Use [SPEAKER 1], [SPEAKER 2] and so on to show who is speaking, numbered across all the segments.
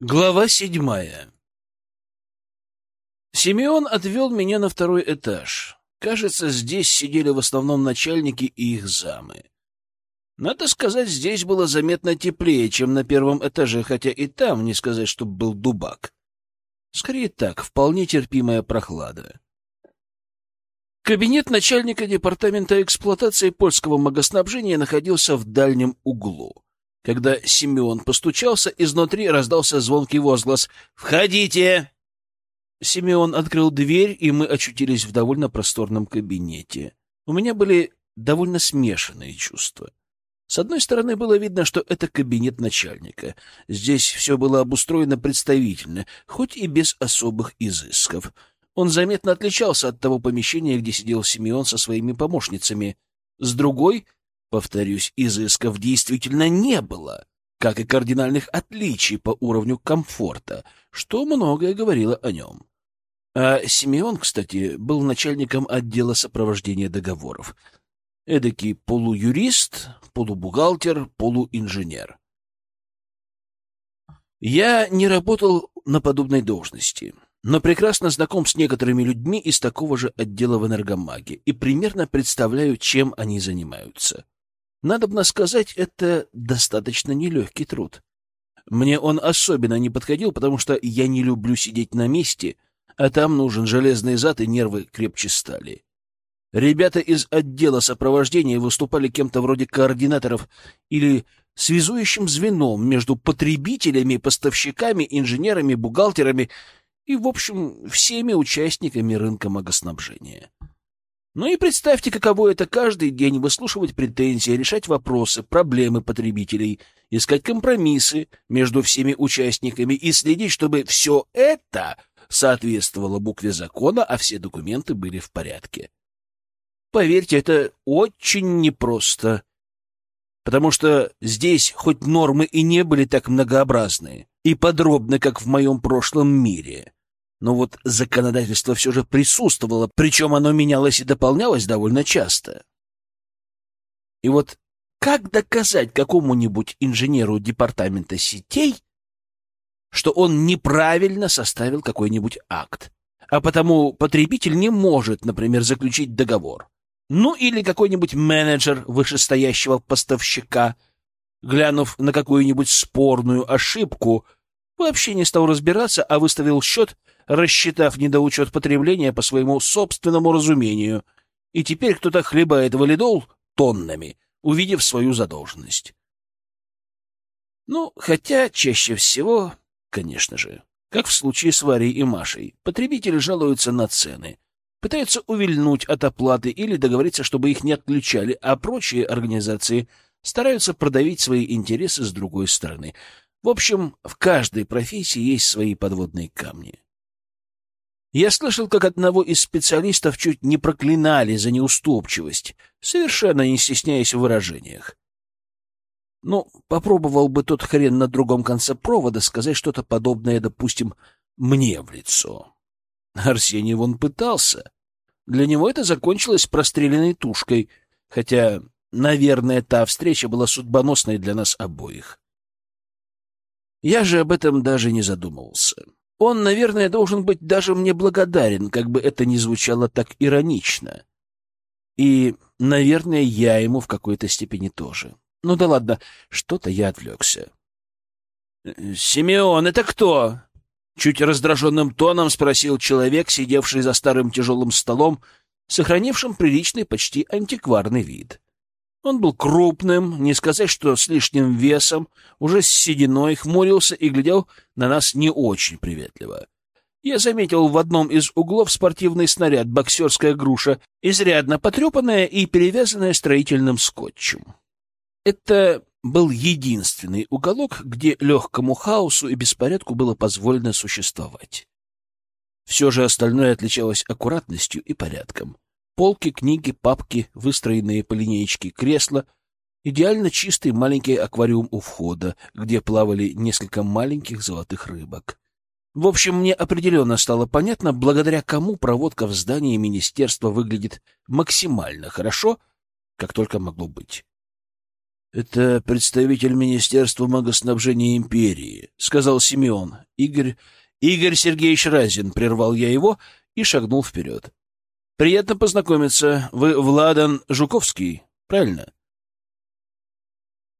[SPEAKER 1] Глава седьмая Симеон отвел меня на второй этаж. Кажется, здесь сидели в основном начальники и их замы. Надо сказать, здесь было заметно теплее, чем на первом этаже, хотя и там не сказать, чтобы был дубак. Скорее так, вполне терпимая прохлада. Кабинет начальника департамента эксплуатации польского магоснабжения находился в дальнем углу. Когда Симеон постучался, изнутри раздался звонкий возглас «Входите!». Симеон открыл дверь, и мы очутились в довольно просторном кабинете. У меня были довольно смешанные чувства. С одной стороны, было видно, что это кабинет начальника. Здесь все было обустроено представительно, хоть и без особых изысков. Он заметно отличался от того помещения, где сидел Симеон со своими помощницами. С другой Повторюсь, изысков действительно не было, как и кардинальных отличий по уровню комфорта, что многое говорило о нем. А Симеон, кстати, был начальником отдела сопровождения договоров. Эдакий полуюрист, полубухгалтер, полуинженер. Я не работал на подобной должности но прекрасно знаком с некоторыми людьми из такого же отдела в Энергомаге и примерно представляю, чем они занимаются. Надобно сказать, это достаточно нелегкий труд. Мне он особенно не подходил, потому что я не люблю сидеть на месте, а там нужен железный зад и нервы крепче стали. Ребята из отдела сопровождения выступали кем-то вроде координаторов или связующим звеном между потребителями, поставщиками, инженерами, бухгалтерами и, в общем, всеми участниками рынка магоснабжения. Ну и представьте, каково это каждый день выслушивать претензии, решать вопросы, проблемы потребителей, искать компромиссы между всеми участниками и следить, чтобы все это соответствовало букве закона, а все документы были в порядке. Поверьте, это очень непросто, потому что здесь хоть нормы и не были так многообразные и подробны, как в моем прошлом мире, но вот законодательство все же присутствовало, причем оно менялось и дополнялось довольно часто. И вот как доказать какому-нибудь инженеру департамента сетей, что он неправильно составил какой-нибудь акт, а потому потребитель не может, например, заключить договор? Ну или какой-нибудь менеджер вышестоящего поставщика, глянув на какую-нибудь спорную ошибку, вообще не стал разбираться, а выставил счет рассчитав недоучет потребления по своему собственному разумению, и теперь кто-то хлебает валидол тоннами, увидев свою задолженность. Ну, хотя чаще всего, конечно же, как в случае с Варей и Машей, потребители жалуются на цены, пытаются увильнуть от оплаты или договориться, чтобы их не отключали, а прочие организации стараются продавить свои интересы с другой стороны. В общем, в каждой профессии есть свои подводные камни. Я слышал, как одного из специалистов чуть не проклинали за неуступчивость, совершенно не стесняясь в выражениях. Ну, попробовал бы тот хрен на другом конце провода сказать что-то подобное, допустим, мне в лицо. Арсений вон пытался. Для него это закончилось простреленной тушкой, хотя, наверное, та встреча была судьбоносной для нас обоих. Я же об этом даже не задумывался. Он, наверное, должен быть даже мне благодарен, как бы это ни звучало так иронично. И, наверное, я ему в какой-то степени тоже. Ну да ладно, что-то я отвлекся. «Симеон, это кто?» Чуть раздраженным тоном спросил человек, сидевший за старым тяжелым столом, сохранившим приличный, почти антикварный вид. Он был крупным, не сказать, что с лишним весом, уже с сединой, хмурился и глядел на нас не очень приветливо. Я заметил в одном из углов спортивный снаряд, боксерская груша, изрядно потрепанная и перевязанная строительным скотчем. Это был единственный уголок, где легкому хаосу и беспорядку было позволено существовать. Все же остальное отличалось аккуратностью и порядком. Полки, книги, папки, выстроенные по линеечке кресла, идеально чистый маленький аквариум у входа, где плавали несколько маленьких золотых рыбок. В общем, мне определенно стало понятно, благодаря кому проводка в здании министерства выглядит максимально хорошо, как только могло быть. Это представитель Министерства магоснабжения империи, сказал Симеон. Игорь Игорь Сергеевич Разин, прервал я его и шагнул вперед. Приятно познакомиться. Вы Владан Жуковский, правильно?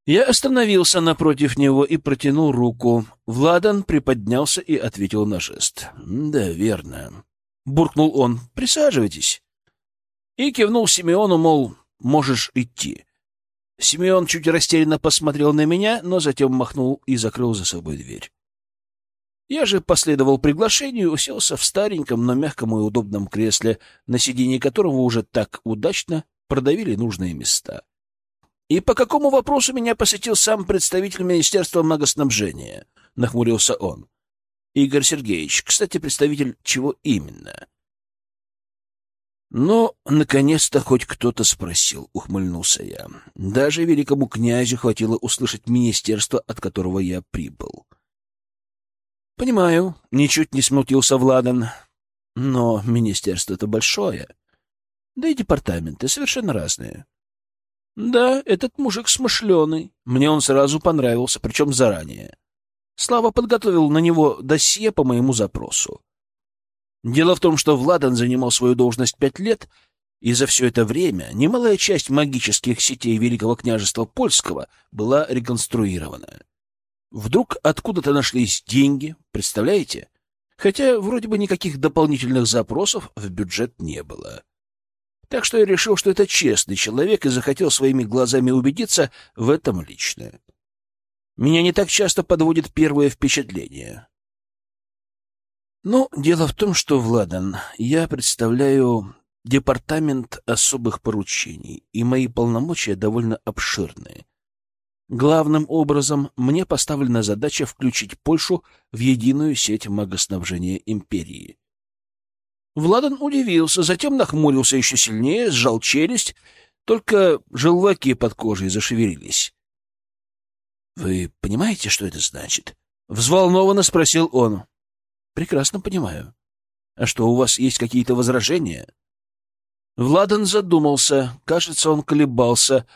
[SPEAKER 1] Я остановился напротив него и протянул руку. Владан приподнялся и ответил на жест. «Да, верно». Буркнул он. «Присаживайтесь». И кивнул Симеону, мол, можешь идти. Симеон чуть растерянно посмотрел на меня, но затем махнул и закрыл за собой дверь. Я же последовал приглашению и уселся в стареньком, но мягком и удобном кресле, на сиденье которого уже так удачно продавили нужные места. «И по какому вопросу меня посетил сам представитель Министерства магоснабжения?» — нахмурился он. «Игорь Сергеевич, кстати, представитель чего именно?» «Ну, наконец-то хоть кто-то спросил», — ухмыльнулся я. «Даже великому князю хватило услышать министерство, от которого я прибыл». «Понимаю», — ничуть не смутился Владан. «Но министерство-то большое. Да и департаменты совершенно разные. Да, этот мужик смышленый. Мне он сразу понравился, причем заранее. Слава подготовил на него досье по моему запросу. Дело в том, что Владан занимал свою должность пять лет, и за все это время немалая часть магических сетей Великого княжества Польского была реконструирована. Вдруг откуда-то нашлись деньги, представляете? Хотя вроде бы никаких дополнительных запросов в бюджет не было. Так что я решил, что это честный человек и захотел своими глазами убедиться в этом лично. Меня не так часто подводит первое впечатление. Ну, дело в том, что, Владан, я представляю департамент особых поручений, и мои полномочия довольно обширные. Главным образом мне поставлена задача включить Польшу в единую сеть магоснабжения империи. Владан удивился, затем нахмурился еще сильнее, сжал челюсть, только желваки под кожей зашевелились. — Вы понимаете, что это значит? — взволнованно спросил он. — Прекрасно понимаю. А что, у вас есть какие-то возражения? Владан задумался. Кажется, он колебался.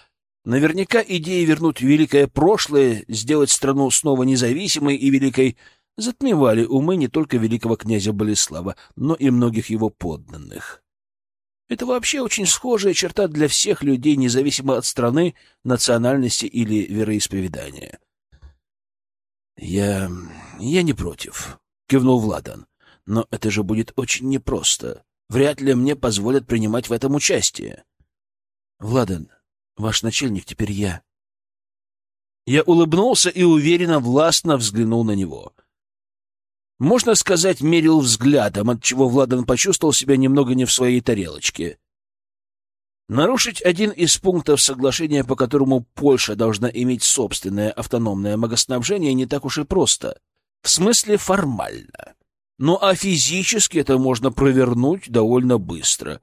[SPEAKER 1] Наверняка идея вернуть великое прошлое, сделать страну снова независимой и великой затмевали умы не только великого князя Болеслава, но и многих его подданных. Это вообще очень схожая черта для всех людей, независимо от страны, национальности или вероисповедания. «Я... я не против», — кивнул Владан. «Но это же будет очень непросто. Вряд ли мне позволят принимать в этом участие». «Владан, ваш начальник теперь я». Я улыбнулся и уверенно, властно взглянул на него — можно сказать, мерил взглядом, от чего Владан почувствовал себя немного не в своей тарелочке. Нарушить один из пунктов соглашения, по которому Польша должна иметь собственное автономное магоснабжение, не так уж и просто. В смысле формально. Ну а физически это можно провернуть довольно быстро.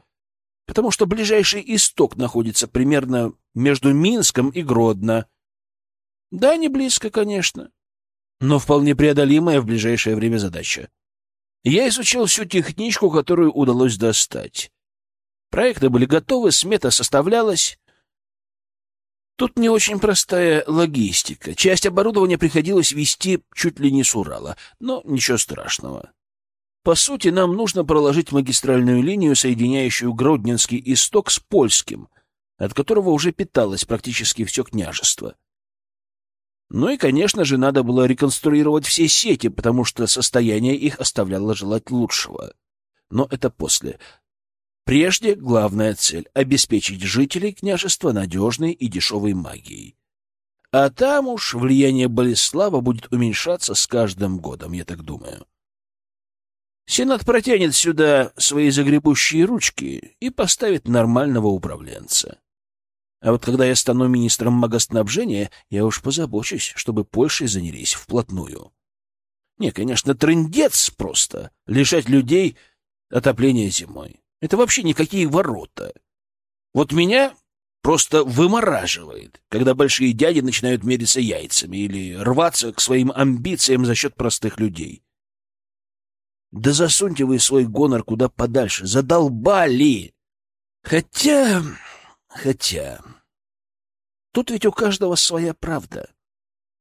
[SPEAKER 1] Потому что ближайший исток находится примерно между Минском и Гродно. Да, не близко, конечно но вполне преодолимая в ближайшее время задача. Я изучил всю техничку, которую удалось достать. Проекты были готовы, смета составлялась. Тут не очень простая логистика. Часть оборудования приходилось вести чуть ли не с Урала, но ничего страшного. По сути, нам нужно проложить магистральную линию, соединяющую Гродненский исток с польским, от которого уже питалось практически все княжество. Ну и, конечно же, надо было реконструировать все сети, потому что состояние их оставляло желать лучшего. Но это после. Прежде главная цель — обеспечить жителей княжества надежной и дешевой магией. А там уж влияние Болеслава будет уменьшаться с каждым годом, я так думаю. Сенат протянет сюда свои загребущие ручки и поставит нормального управленца. А вот когда я стану министром магоснабжения, я уж позабочусь, чтобы Польшей занялись вплотную. Не, конечно, трындец просто — лишать людей отопления зимой. Это вообще никакие ворота. Вот меня просто вымораживает, когда большие дяди начинают мериться яйцами или рваться к своим амбициям за счет простых людей. Да засуньте вы свой гонор куда подальше, задолбали! Хотя... хотя... Тут ведь у каждого своя правда.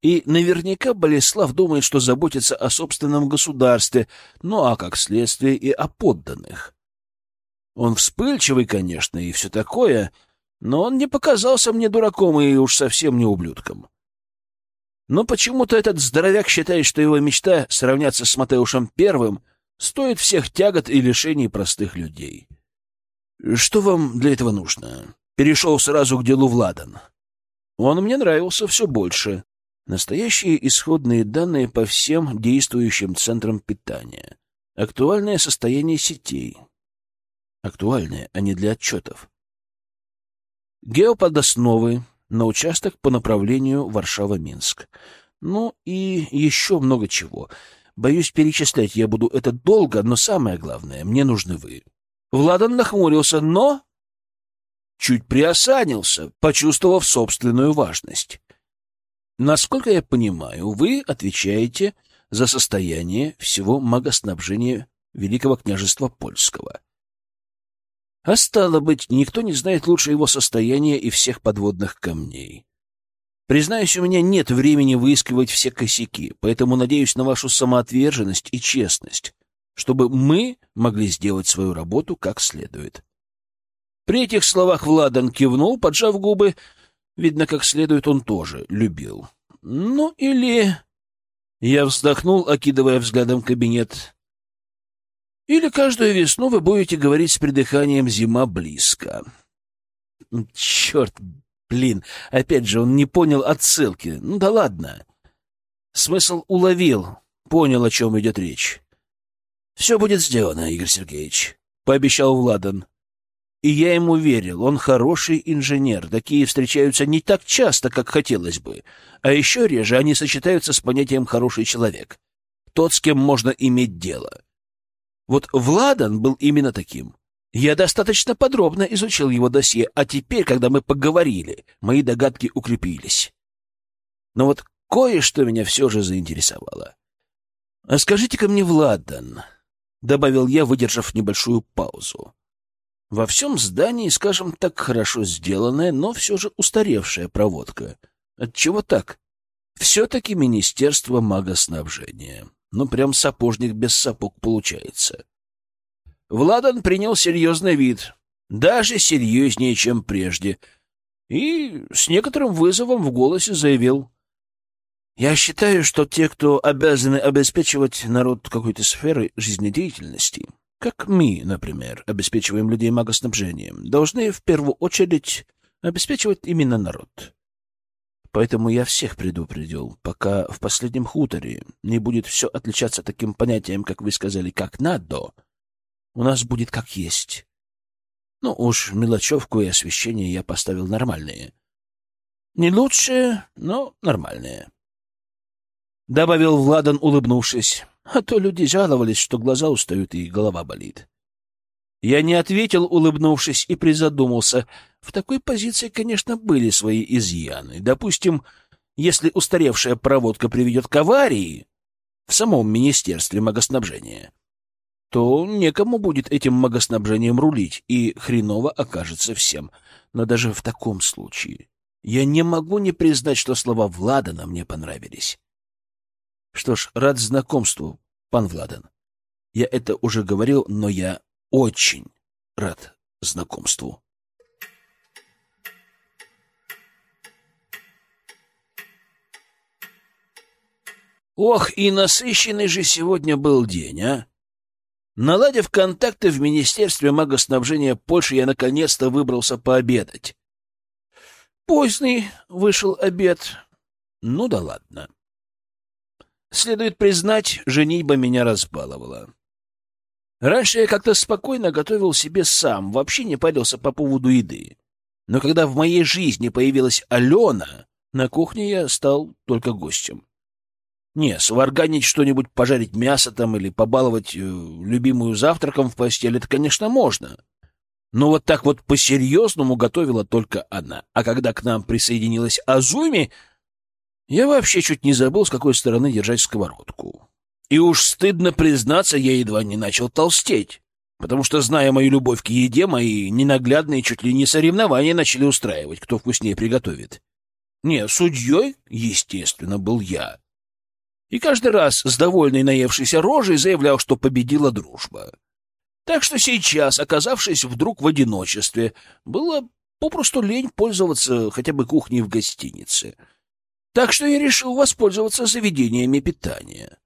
[SPEAKER 1] И наверняка Болеслав думает, что заботится о собственном государстве, ну а как следствие и о подданных. Он вспыльчивый, конечно, и все такое, но он не показался мне дураком и уж совсем не ублюдком. Но почему-то этот здоровяк считает, что его мечта сравняться с Матеушем Первым стоит всех тягот и лишений простых людей. Что вам для этого нужно? Перешел сразу к делу Владан. Он мне нравился все больше. Настоящие исходные данные по всем действующим центрам питания. Актуальное состояние сетей. Актуальное, а не для отчетов. Геоподосновы на участок по направлению Варшава-Минск. Ну и еще много чего. Боюсь, перечислять я буду это долго, но самое главное, мне нужны вы. Владан нахмурился, но чуть приосанился, почувствовав собственную важность. Насколько я понимаю, вы отвечаете за состояние всего магоснабжения Великого княжества Польского. А стало быть, никто не знает лучше его состояния и всех подводных камней. Признаюсь, у меня нет времени выискивать все косяки, поэтому надеюсь на вашу самоотверженность и честность, чтобы мы могли сделать свою работу как следует. При этих словах Владан кивнул, поджав губы, Видно, как следует, он тоже любил. Ну, или... Я вздохнул, окидывая взглядом кабинет. Или каждую весну вы будете говорить с придыханием «зима близко». Черт, блин, опять же, он не понял отсылки. Ну да ладно. Смысл уловил, понял, о чем идет речь. «Все будет сделано, Игорь Сергеевич», — пообещал Владан. И я ему верил, он хороший инженер. Такие встречаются не так часто, как хотелось бы. А еще реже они сочетаются с понятием «хороший человек». Тот, с кем можно иметь дело. Вот Владан был именно таким. Я достаточно подробно изучил его досье, а теперь, когда мы поговорили, мои догадки укрепились. Но вот кое-что меня все же заинтересовало. «А скажите-ка мне, Владан», — добавил я, выдержав небольшую паузу, — во всем здании, скажем так, хорошо сделанная, но все же устаревшая проводка. Отчего так? Все-таки Министерство магоснабжения. Ну, прям сапожник без сапог получается. Владан принял серьезный вид, даже серьезнее, чем прежде, и с некоторым вызовом в голосе заявил. «Я считаю, что те, кто обязаны обеспечивать народ какой-то сферой жизнедеятельности, как мы, например, обеспечиваем людей магоснабжением, должны в первую очередь обеспечивать именно народ. Поэтому я всех предупредил, пока в последнем хуторе не будет все отличаться таким понятием, как вы сказали, как надо, у нас будет как есть. Ну уж мелочевку и освещение я поставил нормальные. Не лучшие, но нормальные. Добавил Владан, улыбнувшись. А то люди жаловались, что глаза устают и голова болит. Я не ответил, улыбнувшись, и призадумался. В такой позиции, конечно, были свои изъяны. Допустим, если устаревшая проводка приведет к аварии в самом Министерстве магоснабжения, то некому будет этим магоснабжением рулить, и хреново окажется всем. Но даже в таком случае я не могу не признать, что слова Владана мне понравились. Что ж, рад знакомству, пан Владан. Я это уже говорил, но я очень рад знакомству. Ох, и насыщенный же сегодня был день, а! Наладив контакты в Министерстве магоснабжения Польши, я наконец-то выбрался пообедать. Поздний вышел обед. Ну да ладно. Следует признать, женитьба меня разбаловала. Раньше я как-то спокойно готовил себе сам, вообще не парился по поводу еды. Но когда в моей жизни появилась Алена, на кухне я стал только гостем. Не, сварганить что-нибудь, пожарить мясо там или побаловать э, любимую завтраком в постель, это, конечно, можно. Но вот так вот по-серьезному готовила только она. А когда к нам присоединилась Азуми, я вообще чуть не забыл, с какой стороны держать сковородку. И уж стыдно признаться, я едва не начал толстеть, потому что, зная мою любовь к еде, мои ненаглядные чуть ли не соревнования начали устраивать, кто вкуснее приготовит. Не, судьей, естественно, был я. И каждый раз с довольной наевшейся рожей заявлял, что победила дружба. Так что сейчас, оказавшись вдруг в одиночестве, было попросту лень пользоваться хотя бы кухней в гостинице. Так что я решил воспользоваться заведениями питания.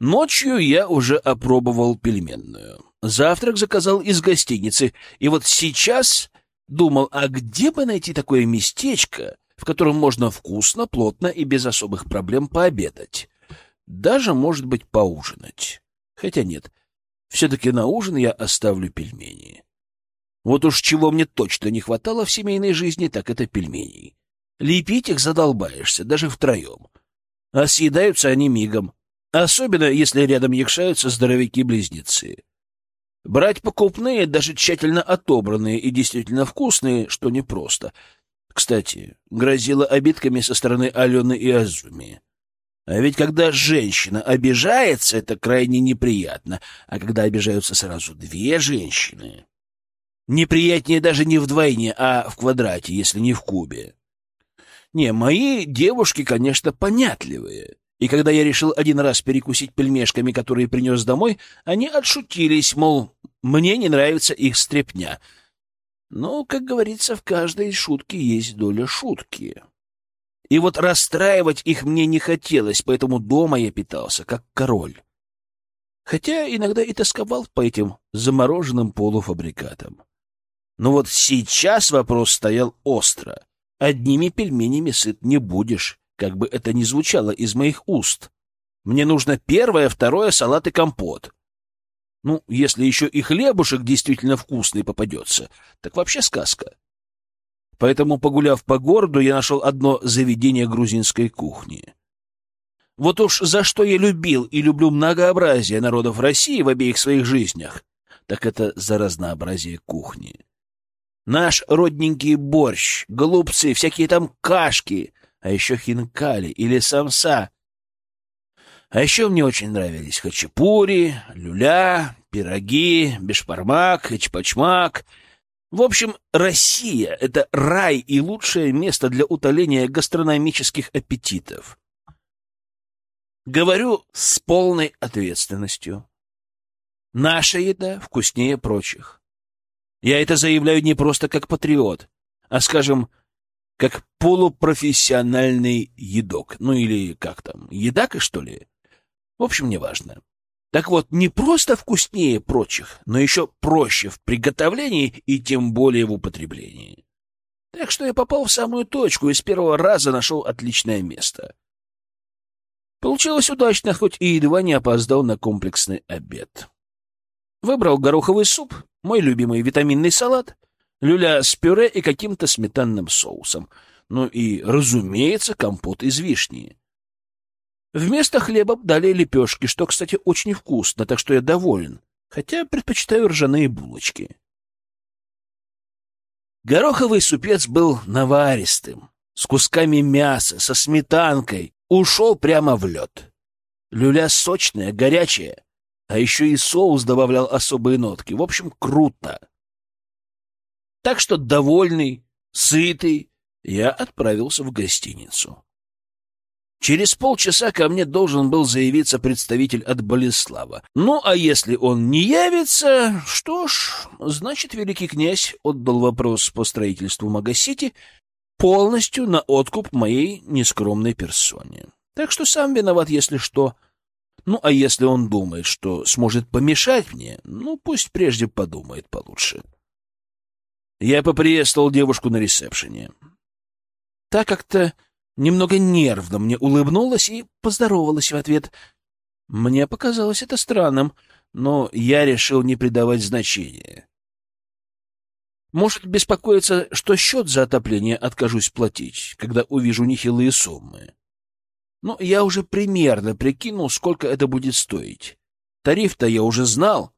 [SPEAKER 1] Ночью я уже опробовал пельменную. Завтрак заказал из гостиницы, и вот сейчас думал, а где бы найти такое местечко, в котором можно вкусно, плотно и без особых проблем пообедать. Даже, может быть, поужинать. Хотя нет, все-таки на ужин я оставлю пельмени. Вот уж чего мне точно не хватало в семейной жизни, так это пельменей. Лепить их задолбаешься, даже втроем. А съедаются они мигом. Особенно, если рядом якшаются здоровяки-близнецы. Брать покупные, даже тщательно отобранные и действительно вкусные, что непросто. Кстати, грозило обидками со стороны Алены и Азуми. А ведь когда женщина обижается, это крайне неприятно. А когда обижаются сразу две женщины... Неприятнее даже не вдвойне, а в квадрате, если не в кубе. Не, мои девушки, конечно, понятливые. И когда я решил один раз перекусить пельмешками, которые принес домой, они отшутились, мол, мне не нравится их стрепня. Но, как говорится, в каждой шутке есть доля шутки. И вот расстраивать их мне не хотелось, поэтому дома я питался как король. Хотя иногда и тосковал по этим замороженным полуфабрикатам. Но вот сейчас вопрос стоял остро. Одними пельменями сыт не будешь, как бы это ни звучало из моих уст. Мне нужно первое, второе, салат и компот. Ну, если еще и хлебушек действительно вкусный попадется, так вообще сказка. Поэтому, погуляв по городу, я нашел одно заведение грузинской кухни. Вот уж за что я любил и люблю многообразие народов России в обеих своих жизнях, так это за разнообразие кухни. Наш родненький борщ, голубцы, всякие там кашки, а еще хинкали или самса — а еще мне очень нравились хачапури, люля, пироги, бешпармак, хачпачмак. В общем, Россия — это рай и лучшее место для утоления гастрономических аппетитов. Говорю с полной ответственностью. Наша еда вкуснее прочих. Я это заявляю не просто как патриот, а, скажем, как полупрофессиональный едок. Ну или как там, едак, что ли? В общем, неважно. Так вот, не просто вкуснее прочих, но еще проще в приготовлении и тем более в употреблении. Так что я попал в самую точку и с первого раза нашел отличное место. Получилось удачно, хоть и едва не опоздал на комплексный обед. Выбрал гороховый суп, мой любимый витаминный салат, люля с пюре и каким-то сметанным соусом. Ну и, разумеется, компот из вишни. Вместо хлеба дали лепешки, что, кстати, очень вкусно, так что я доволен, хотя предпочитаю ржаные булочки. Гороховый супец был наваристым, с кусками мяса, со сметанкой, ушел прямо в лед. Люля сочная, горячая, а еще и соус добавлял особые нотки. В общем, круто. Так что, довольный, сытый, я отправился в гостиницу. Через полчаса ко мне должен был заявиться представитель от Болеслава. Ну, а если он не явится, что ж, значит, великий князь отдал вопрос по строительству Магасити полностью на откуп моей нескромной персоне. Так что сам виноват, если что. Ну, а если он думает, что сможет помешать мне, ну, пусть прежде подумает получше. Я поприветствовал девушку на ресепшене. Так как-то немного нервно мне улыбнулась и поздоровалась в ответ. Мне показалось это странным, но я решил не придавать значения. Может, беспокоиться, что счет за отопление откажусь платить, когда увижу нехилые суммы. Но я уже примерно прикинул, сколько это будет стоить. Тариф-то я уже знал,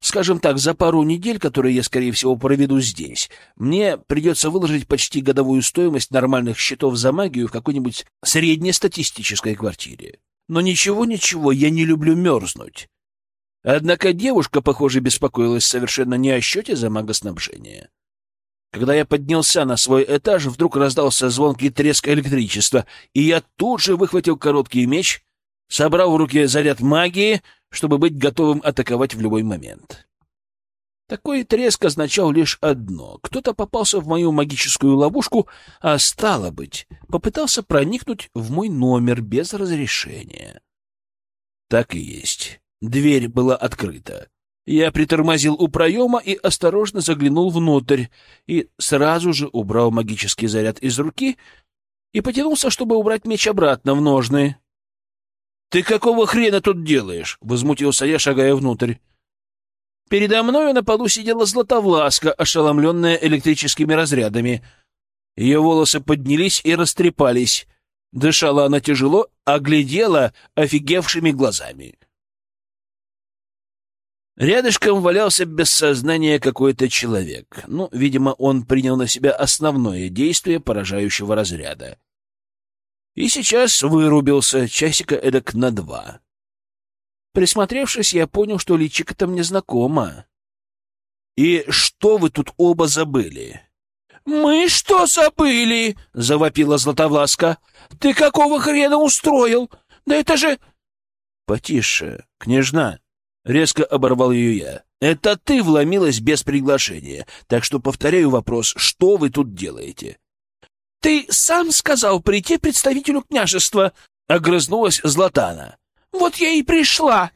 [SPEAKER 1] Скажем так, за пару недель, которые я, скорее всего, проведу здесь, мне придется выложить почти годовую стоимость нормальных счетов за магию в какой-нибудь среднестатистической квартире. Но ничего-ничего, я не люблю мерзнуть. Однако девушка, похоже, беспокоилась совершенно не о счете за магоснабжение. Когда я поднялся на свой этаж, вдруг раздался звонкий треск электричества, и я тут же выхватил короткий меч, собрал в руки заряд магии, чтобы быть готовым атаковать в любой момент. Такой треск означал лишь одно — кто-то попался в мою магическую ловушку, а, стало быть, попытался проникнуть в мой номер без разрешения. Так и есть. Дверь была открыта. Я притормозил у проема и осторожно заглянул внутрь, и сразу же убрал магический заряд из руки и потянулся, чтобы убрать меч обратно в ножны. — Ты какого хрена тут делаешь? — возмутился я, шагая внутрь. Передо мною на полу сидела Златовласка, ошеломленная электрическими разрядами. Ее волосы поднялись и растрепались. Дышала она тяжело, а глядела офигевшими глазами. Рядышком валялся без сознания какой-то человек. Ну, видимо, он принял на себя основное действие поражающего разряда. И сейчас вырубился часика эдак на два. Присмотревшись, я понял, что личико-то мне знакомо. «И что вы тут оба забыли?» «Мы что забыли?» — завопила Златовласка. «Ты какого хрена устроил? Да это же...» «Потише, княжна!» Резко оборвал ее я. «Это ты вломилась без приглашения, так что повторяю вопрос, что вы тут делаете?» «Ты сам сказал прийти представителю княжества», — огрызнулась Златана. «Вот я и пришла».